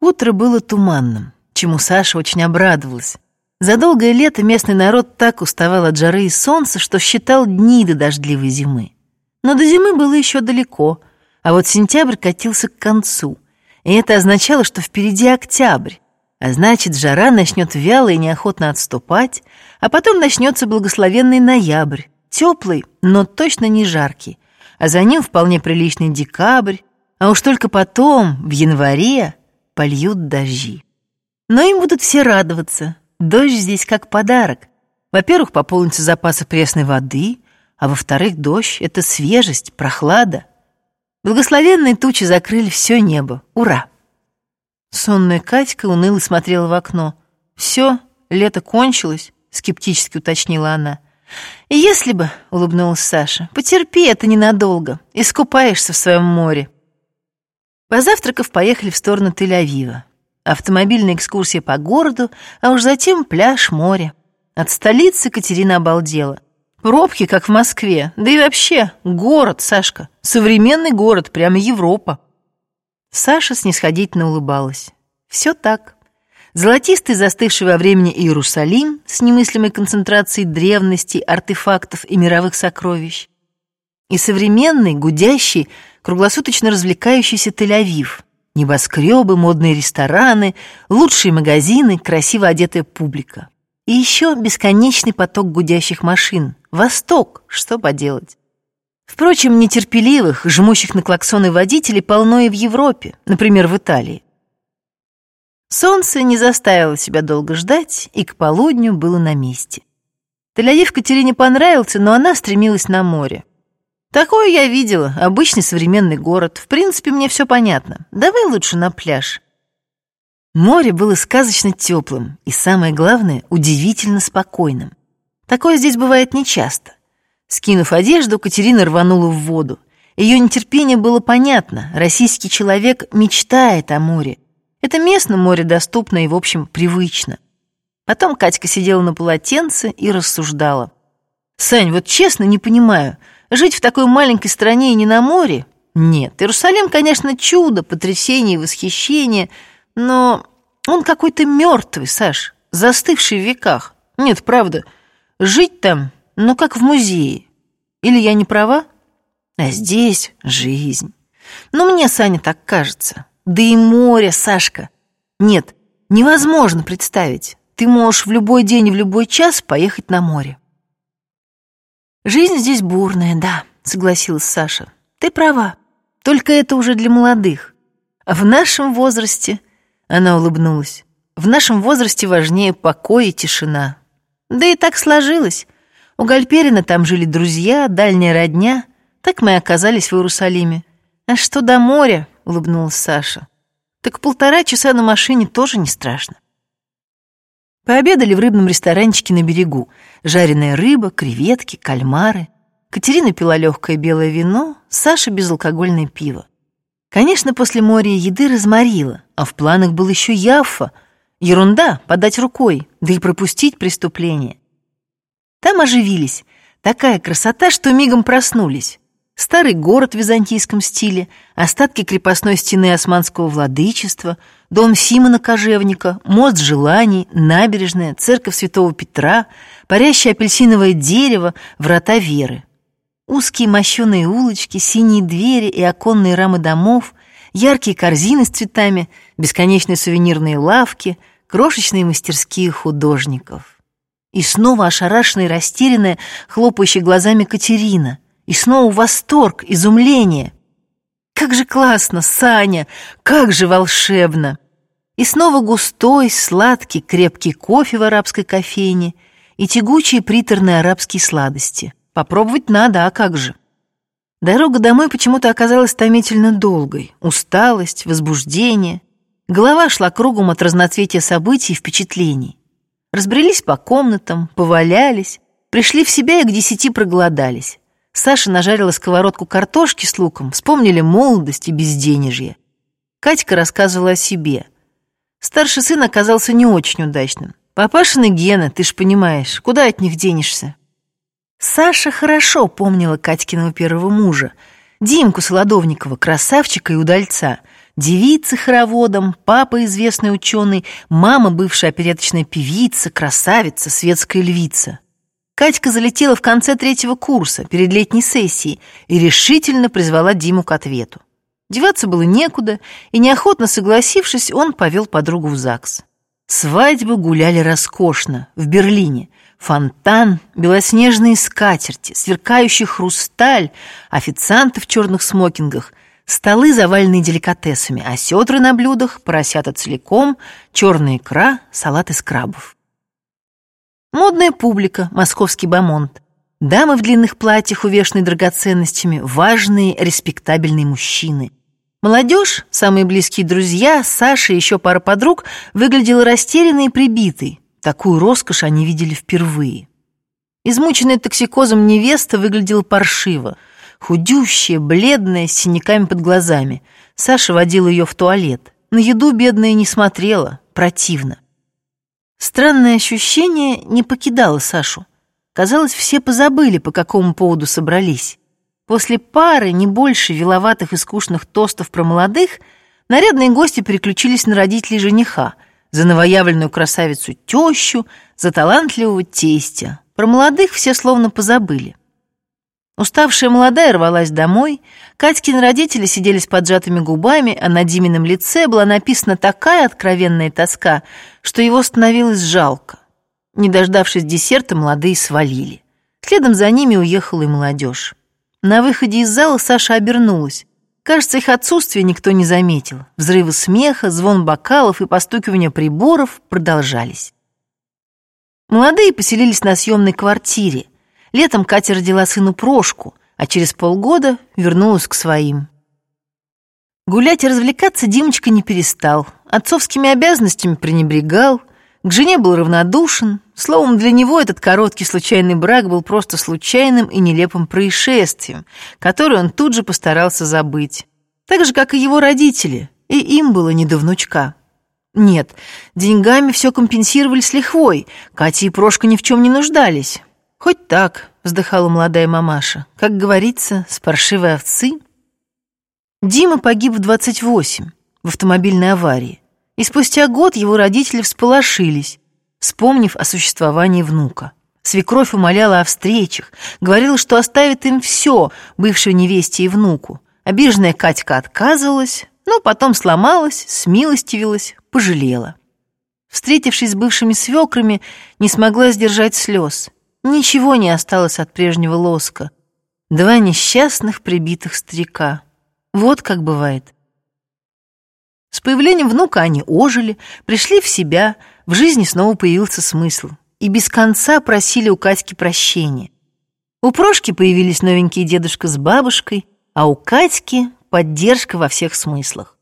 Утро было туманным, чему Саша очень обрадовалась. За долгое лето местный народ так уставал от жары и солнца, что считал дни до дождливой зимы. Но до зимы было еще далеко, а вот сентябрь катился к концу, и это означало, что впереди октябрь, а значит, жара начнет вяло и неохотно отступать, а потом начнется благословенный ноябрь, теплый, но точно не жаркий, а за ним вполне приличный декабрь, а уж только потом, в январе, польют дожди. Но им будут все радоваться. Дождь здесь как подарок. Во-первых, пополнится запасы пресной воды, а во-вторых, дождь — это свежесть, прохлада. Благословенные тучи закрыли все небо. Ура! Сонная Катька уныло смотрела в окно. «Все, лето кончилось», — скептически уточнила она. «Если бы», — улыбнулась Саша, — «потерпи это ненадолго, искупаешься в своем море». Позавтракав, поехали в сторону Тель-Авива. Автомобильная экскурсия по городу, а уж затем пляж, море. От столицы Катерина обалдела. Пробки, как в Москве. Да и вообще, город, Сашка. Современный город, прямо Европа. Саша снисходительно улыбалась. Все так. Золотистый, застывший во времени Иерусалим с немыслимой концентрацией древности, артефактов и мировых сокровищ. И современный, гудящий, круглосуточно развлекающийся Тель-Авив. Небоскребы, модные рестораны, лучшие магазины, красиво одетая публика. И еще бесконечный поток гудящих машин. Восток, что поделать. Впрочем, нетерпеливых, жмущих на клаксоны водителей полно и в Европе, например, в Италии. Солнце не заставило себя долго ждать, и к полудню было на месте. Тель-Авив Катерине понравился, но она стремилась на море. Такое я видела, обычный современный город. В принципе, мне все понятно. Давай лучше на пляж. Море было сказочно теплым и, самое главное, удивительно спокойным. Такое здесь бывает нечасто. Скинув одежду, Катерина рванула в воду. Ее нетерпение было понятно. Российский человек мечтает о море. Это местное море доступно и, в общем, привычно. Потом Катька сидела на полотенце и рассуждала. «Сань, вот честно не понимаю, жить в такой маленькой стране и не на море? Нет, Иерусалим, конечно, чудо, потрясение и восхищение, но он какой-то мертвый, Саш, застывший в веках. Нет, правда, жить там но как в музее. Или я не права? А здесь жизнь. Но мне, Саня, так кажется. Да и море, Сашка. Нет, невозможно представить. Ты можешь в любой день и в любой час поехать на море. Жизнь здесь бурная, да, согласилась Саша. Ты права. Только это уже для молодых. А в нашем возрасте, она улыбнулась, в нашем возрасте важнее покой и тишина. Да и так сложилось. У Гальперина там жили друзья, дальняя родня. Так мы и оказались в Иерусалиме. А что до моря, улыбнулась Саша. Так полтора часа на машине тоже не страшно. Пообедали в рыбном ресторанчике на берегу. Жареная рыба, креветки, кальмары. Катерина пила легкое белое вино, Саша безалкогольное пиво. Конечно, после моря еды разморила, а в планах был еще Яффа. Ерунда, подать рукой, да и пропустить преступление. Там оживились. Такая красота, что мигом проснулись. Старый город в византийском стиле, остатки крепостной стены османского владычества, дом Симона Кожевника, мост желаний, набережная, церковь Святого Петра, парящее апельсиновое дерево, врата веры. Узкие мощеные улочки, синие двери и оконные рамы домов, яркие корзины с цветами, бесконечные сувенирные лавки, крошечные мастерские художников. И снова ошарашенная и растерянная, хлопающая глазами Катерина. И снова восторг, изумление. Как же классно, Саня, как же волшебно! И снова густой, сладкий, крепкий кофе в арабской кофейне и тягучие приторные арабские сладости. Попробовать надо, а как же? Дорога домой почему-то оказалась томительно долгой. Усталость, возбуждение. Голова шла кругом от разноцветия событий и впечатлений. Разбрелись по комнатам, повалялись, пришли в себя и к десяти проголодались. Саша нажарила сковородку картошки с луком, вспомнили молодость и безденежье. Катька рассказывала о себе. Старший сын оказался не очень удачным. Папашины гены, ты ж понимаешь, куда от них денешься? Саша хорошо помнила Катькиного первого мужа, Димку Солодовникова, красавчика и удальца, Девица хороводом, папа известный ученый, мама бывшая опереточная певица, красавица, светская львица. Катька залетела в конце третьего курса, перед летней сессией, и решительно призвала Диму к ответу. Деваться было некуда, и неохотно согласившись, он повел подругу в ЗАГС. Свадьбы гуляли роскошно, в Берлине. Фонтан, белоснежные скатерти, сверкающий хрусталь, официанты в черных смокингах, столы, заваленные деликатесами, осетры на блюдах, поросята целиком, черная икра, салат из крабов. Модная публика, московский бомонд. Дамы в длинных платьях, увешанные драгоценностями, важные, респектабельные мужчины. Молодежь, самые близкие друзья, Саша и еще пара подруг, выглядела растерянной и прибитой. Такую роскошь они видели впервые. Измученная токсикозом невеста выглядела паршиво. Худющая, бледная, с синяками под глазами. Саша водила ее в туалет. На еду бедная не смотрела, противно. Странное ощущение не покидало Сашу. Казалось, все позабыли, по какому поводу собрались. После пары, не больше виловатых и скучных тостов про молодых, нарядные гости переключились на родителей жениха, за новоявленную красавицу тещу, за талантливого тестя. Про молодых все словно позабыли. Уставшая молодая рвалась домой, Катькины родители сидели с поджатыми губами, а на Димином лице была написана такая откровенная тоска, что его становилось жалко. Не дождавшись десерта, молодые свалили. Следом за ними уехала и молодежь. На выходе из зала Саша обернулась. Кажется, их отсутствие никто не заметил. Взрывы смеха, звон бокалов и постукивание приборов продолжались. Молодые поселились на съемной квартире – Летом Катя родила сыну Прошку, а через полгода вернулась к своим. Гулять и развлекаться Димочка не перестал, отцовскими обязанностями пренебрегал, к жене был равнодушен. Словом, для него этот короткий случайный брак был просто случайным и нелепым происшествием, которое он тут же постарался забыть. Так же, как и его родители, и им было не до внучка. Нет, деньгами все компенсировали с лихвой, Катя и Прошка ни в чем не нуждались. «Хоть так», — вздыхала молодая мамаша, «как говорится, с паршивой овцы». Дима погиб в 28 в автомобильной аварии, и спустя год его родители всполошились, вспомнив о существовании внука. Свекровь умоляла о встречах, говорила, что оставит им все, бывшей невесте и внуку. Обиженная Катька отказывалась, но потом сломалась, смилостивилась, пожалела. Встретившись с бывшими свекрами, не смогла сдержать слез. Ничего не осталось от прежнего лоска. Два несчастных прибитых старика. Вот как бывает. С появлением внука они ожили, пришли в себя, в жизни снова появился смысл. И без конца просили у Катьки прощения. У Прошки появились новенькие дедушка с бабушкой, а у Катьки поддержка во всех смыслах.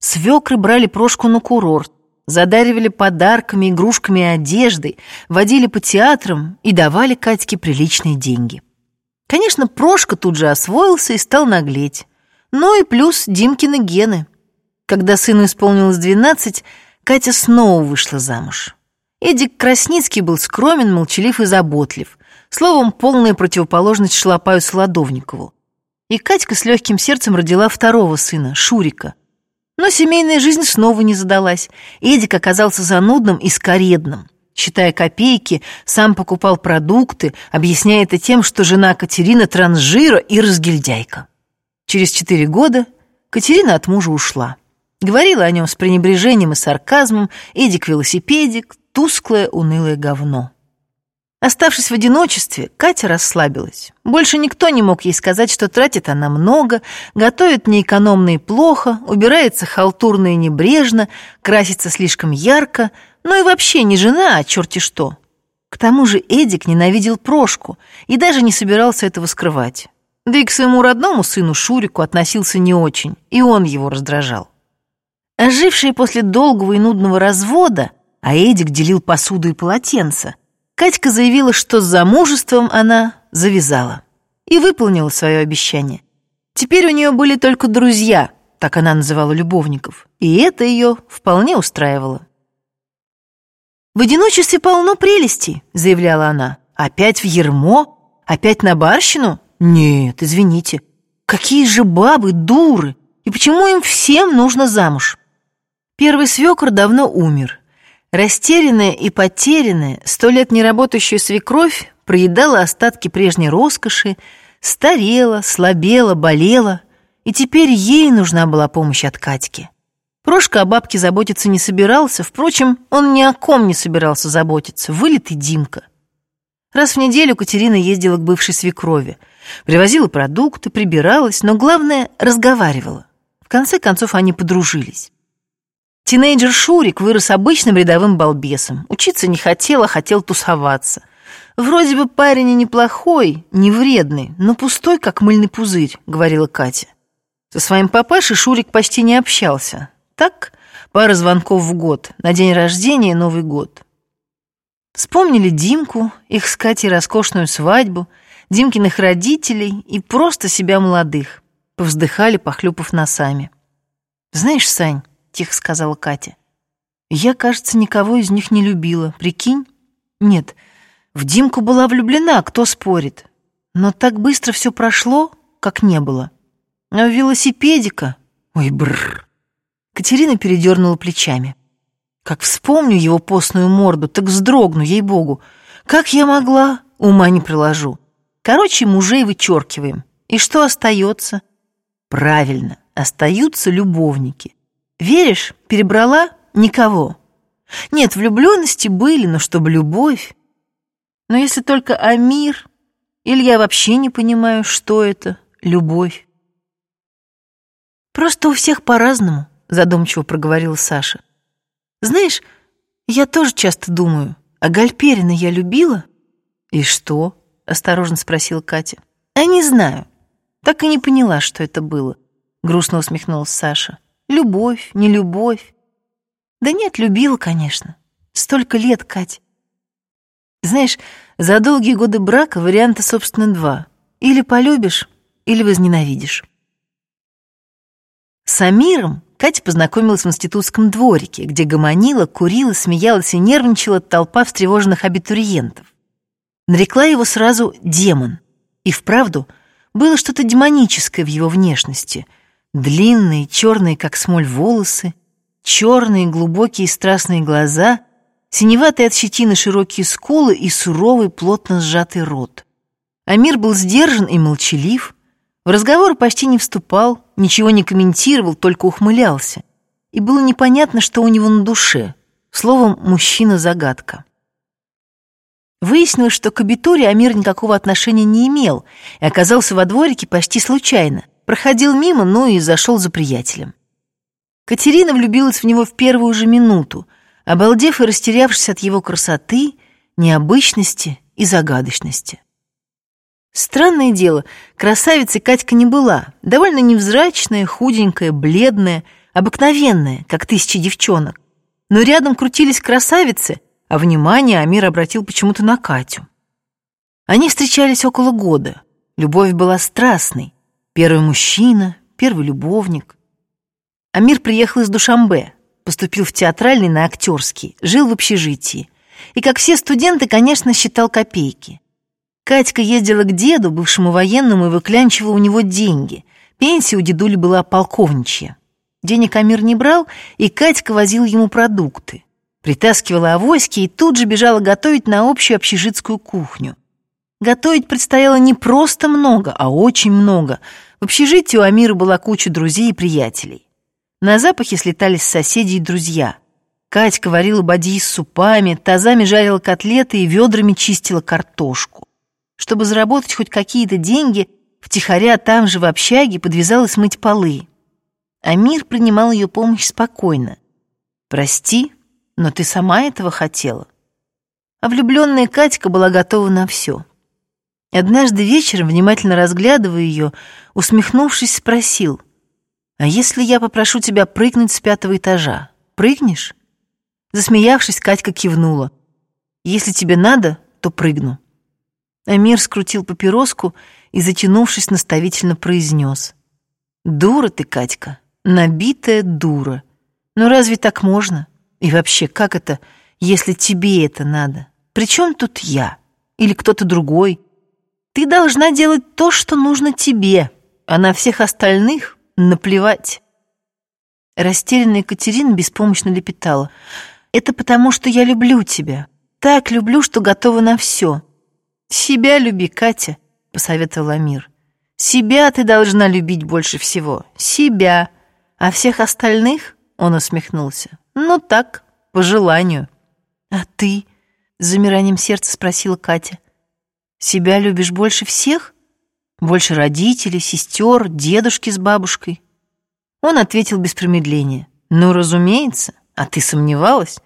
Свекры брали Прошку на курорт, задаривали подарками, игрушками и одеждой, водили по театрам и давали Катьке приличные деньги. Конечно, Прошка тут же освоился и стал наглеть. Ну и плюс Димкины гены. Когда сыну исполнилось 12, Катя снова вышла замуж. Эдик Красницкий был скромен, молчалив и заботлив. Словом, полная противоположность Шлопаю Солодовникову. И Катька с легким сердцем родила второго сына, Шурика, но семейная жизнь снова не задалась. Эдик оказался занудным и скоредным. Считая копейки, сам покупал продукты, объясняя это тем, что жена Катерина трансжира и разгильдяйка. Через четыре года Катерина от мужа ушла. Говорила о нем с пренебрежением и сарказмом, Эдик-велосипедик, тусклое, унылое говно. Оставшись в одиночестве, Катя расслабилась. Больше никто не мог ей сказать, что тратит она много, готовит неэкономно и плохо, убирается халтурно и небрежно, красится слишком ярко, ну и вообще не жена, а черти что. К тому же Эдик ненавидел Прошку и даже не собирался этого скрывать. Да и к своему родному сыну Шурику относился не очень, и он его раздражал. Ожившие после долгого и нудного развода, а Эдик делил посуду и полотенца, Катька заявила, что с замужеством она завязала и выполнила свое обещание. Теперь у нее были только друзья, так она называла любовников, и это ее вполне устраивало. «В одиночестве полно прелестей», — заявляла она. «Опять в ермо? Опять на барщину? Нет, извините. Какие же бабы, дуры! И почему им всем нужно замуж? Первый свекор давно умер. Растерянная и потерянная, сто лет не работающая свекровь проедала остатки прежней роскоши, старела, слабела, болела, и теперь ей нужна была помощь от Катьки. Прошка о бабке заботиться не собирался, впрочем, он ни о ком не собирался заботиться, вылитый Димка. Раз в неделю Катерина ездила к бывшей свекрови, привозила продукты, прибиралась, но главное — разговаривала. В конце концов они подружились. Тинейджер Шурик вырос обычным рядовым балбесом. Учиться не хотел, а хотел тусоваться. Вроде бы парень и неплохой, не вредный, но пустой, как мыльный пузырь, говорила Катя. Со своим папашей Шурик почти не общался. Так, пара звонков в год, на день рождения и Новый год. Вспомнили Димку, их с Катей роскошную свадьбу, Димкиных родителей и просто себя молодых. Повздыхали, похлюпав носами. «Знаешь, Сань», — тихо сказала Катя, «я, кажется, никого из них не любила, прикинь? Нет, в Димку была влюблена, кто спорит. Но так быстро все прошло, как не было. А велосипедика? Ой, бррр!» Катерина передернула плечами. Как вспомню его постную морду, так вздрогну, ей-богу. Как я могла? Ума не приложу. Короче, мужей вычеркиваем. И что остается? Правильно, остаются любовники. Веришь, перебрала никого. Нет, влюбленности были, но чтобы любовь. Но если только Амир, или я вообще не понимаю, что это любовь. Просто у всех по-разному, задумчиво проговорила Саша. Знаешь, я тоже часто думаю, а Гальперина я любила? И что? Осторожно спросила Катя. А не знаю. Так и не поняла, что это было. Грустно усмехнулась Саша. Любовь, не любовь. Да нет, любила, конечно. Столько лет, Катя. Знаешь, за долгие годы брака варианта, собственно, два. Или полюбишь, или возненавидишь. С Амиром Катя познакомилась в институтском дворике, где гомонила, курила, смеялась и нервничала толпа встревоженных абитуриентов. Нарекла его сразу «демон». И вправду было что-то демоническое в его внешности. Длинные, черные, как смоль, волосы, черные, глубокие страстные глаза, синеватые от щетины широкие скулы и суровый, плотно сжатый рот. Амир был сдержан и молчалив, в разговор почти не вступал, ничего не комментировал, только ухмылялся. И было непонятно, что у него на душе. Словом, мужчина-загадка. Выяснилось, что к абитуре Амир никакого отношения не имел и оказался во дворике почти случайно. Проходил мимо, ну и зашел за приятелем. Катерина влюбилась в него в первую же минуту, обалдев и растерявшись от его красоты, необычности и загадочности. Странное дело, красавицей Катька не была, довольно невзрачная, худенькая, бледная, обыкновенная, как тысячи девчонок. Но рядом крутились красавицы, а внимание Амир обратил почему-то на Катю. Они встречались около года. Любовь была страстной. Первый мужчина, первый любовник. Амир приехал из Душамбе, поступил в театральный на актерский, жил в общежитии. И, как все студенты, конечно, считал копейки. Катька ездила к деду, бывшему военному, и выклянчивала у него деньги. Пенсия у дедули была полковничья. Денег Амир не брал, и Катька возила ему продукты. Притаскивала авоськи и тут же бежала готовить на общую общежитскую кухню. Готовить предстояло не просто много, а очень много. В общежитии у Амира была куча друзей и приятелей. На запахе слетались соседи и друзья. Катька варила бадьи с супами, тазами жарила котлеты и ведрами чистила картошку. Чтобы заработать хоть какие-то деньги, втихаря там же в общаге подвязалась мыть полы. Амир принимал ее помощь спокойно. «Прости, но ты сама этого хотела». А влюбленная Катька была готова на все. Однажды вечером, внимательно разглядывая ее, усмехнувшись, спросил, «А если я попрошу тебя прыгнуть с пятого этажа, прыгнешь?» Засмеявшись, Катька кивнула. «Если тебе надо, то прыгну». Амир скрутил папироску и, затянувшись, наставительно произнес. «Дура ты, Катька, набитая дура. Но разве так можно? И вообще, как это, если тебе это надо? Причем тут я? Или кто-то другой? Ты должна делать то, что нужно тебе, а на всех остальных наплевать. Растерянная Екатерина беспомощно лепетала. «Это потому, что я люблю тебя. Так люблю, что готова на все. Себя люби, Катя», — посоветовал Амир. «Себя ты должна любить больше всего. Себя. А всех остальных?» — он усмехнулся. «Ну так, по желанию». «А ты?» — с замиранием сердца спросила Катя. «Себя любишь больше всех? Больше родителей, сестер, дедушки с бабушкой?» Он ответил без промедления. «Ну, разумеется. А ты сомневалась?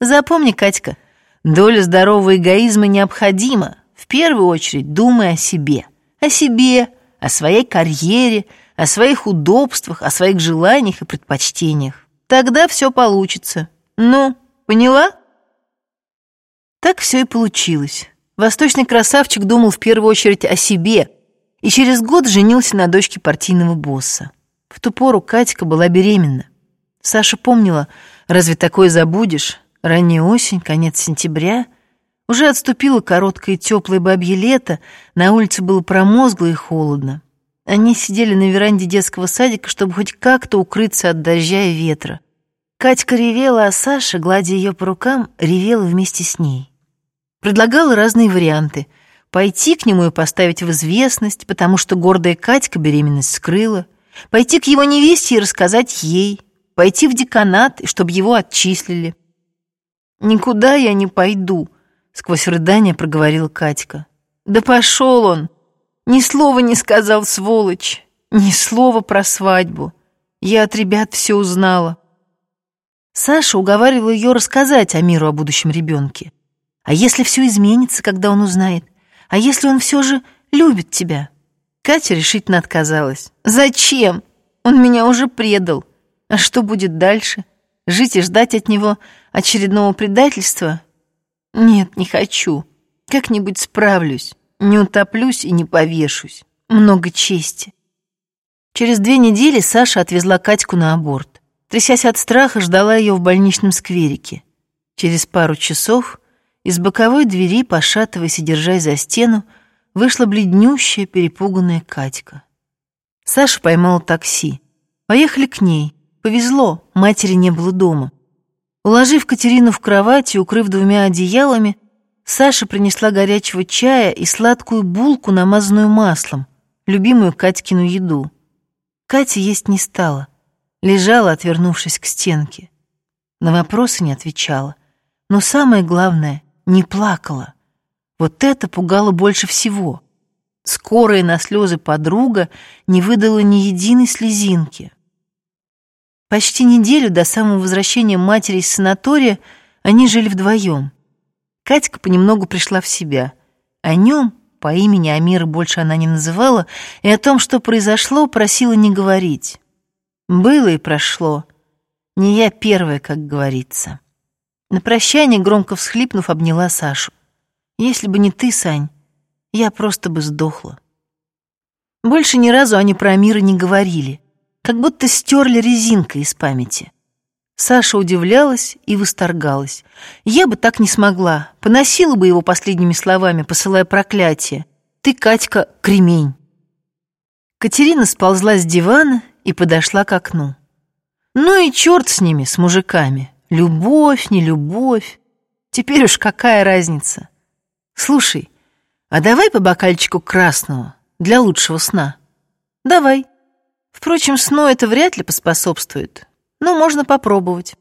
Запомни, Катька, доля здорового эгоизма необходима. В первую очередь думай о себе. О себе, о своей карьере, о своих удобствах, о своих желаниях и предпочтениях. Тогда все получится. Ну, поняла?» Так все и получилось. Восточный красавчик думал в первую очередь о себе и через год женился на дочке партийного босса. В ту пору Катька была беременна. Саша помнила, разве такое забудешь? Ранняя осень, конец сентября. Уже отступило короткое теплое бабье лето, на улице было промозгло и холодно. Они сидели на веранде детского садика, чтобы хоть как-то укрыться от дождя и ветра. Катька ревела, а Саша, гладя ее по рукам, ревела вместе с ней. Предлагала разные варианты. Пойти к нему и поставить в известность, потому что гордая Катька беременность скрыла — Пойти к его невесте и рассказать ей. Пойти в деканат, чтобы его отчислили. «Никуда я не пойду», — сквозь рыдание проговорила Катька. «Да пошел он! Ни слова не сказал, сволочь! Ни слова про свадьбу! Я от ребят все узнала!» Саша уговаривала ее рассказать Амиру о будущем ребенке. А если все изменится, когда он узнает? А если он все же любит тебя? Катя решительно отказалась. «Зачем? Он меня уже предал. А что будет дальше? Жить и ждать от него очередного предательства? Нет, не хочу. Как-нибудь справлюсь. Не утоплюсь и не повешусь. Много чести». Через две недели Саша отвезла Катьку на аборт. Трясясь от страха, ждала ее в больничном скверике. Через пару часов из боковой двери, пошатываясь и держась за стену, вышла бледнющая, перепуганная Катька. Саша поймал такси. Поехали к ней. Повезло, матери не было дома. Уложив Катерину в кровать и укрыв двумя одеялами, Саша принесла горячего чая и сладкую булку, намазанную маслом, любимую Катькину еду. Катя есть не стала, лежала, отвернувшись к стенке. На вопросы не отвечала, но самое главное — не плакала. Вот это пугало больше всего. Скорая на слезы подруга не выдала ни единой слезинки. Почти неделю до самого возвращения матери из санатория они жили вдвоем. Катька понемногу пришла в себя. О нем, по имени Амира больше она не называла, и о том, что произошло, просила не говорить. Было и прошло. Не я первая, как говорится. На прощание, громко всхлипнув, обняла Сашу. Если бы не ты, Сань, я просто бы сдохла. Больше ни разу они про Амира не говорили, как будто стерли резинкой из памяти. Саша удивлялась и восторгалась. Я бы так не смогла, поносила бы его последними словами, посылая проклятие. Ты, Катька, кремень. Катерина сползла с дивана и подошла к окну. Ну и черт с ними, с мужиками. Любовь, не любовь. Теперь уж какая разница? Слушай, а давай по бокальчику красного для лучшего сна? Давай. Впрочем, сну это вряд ли поспособствует, но можно попробовать.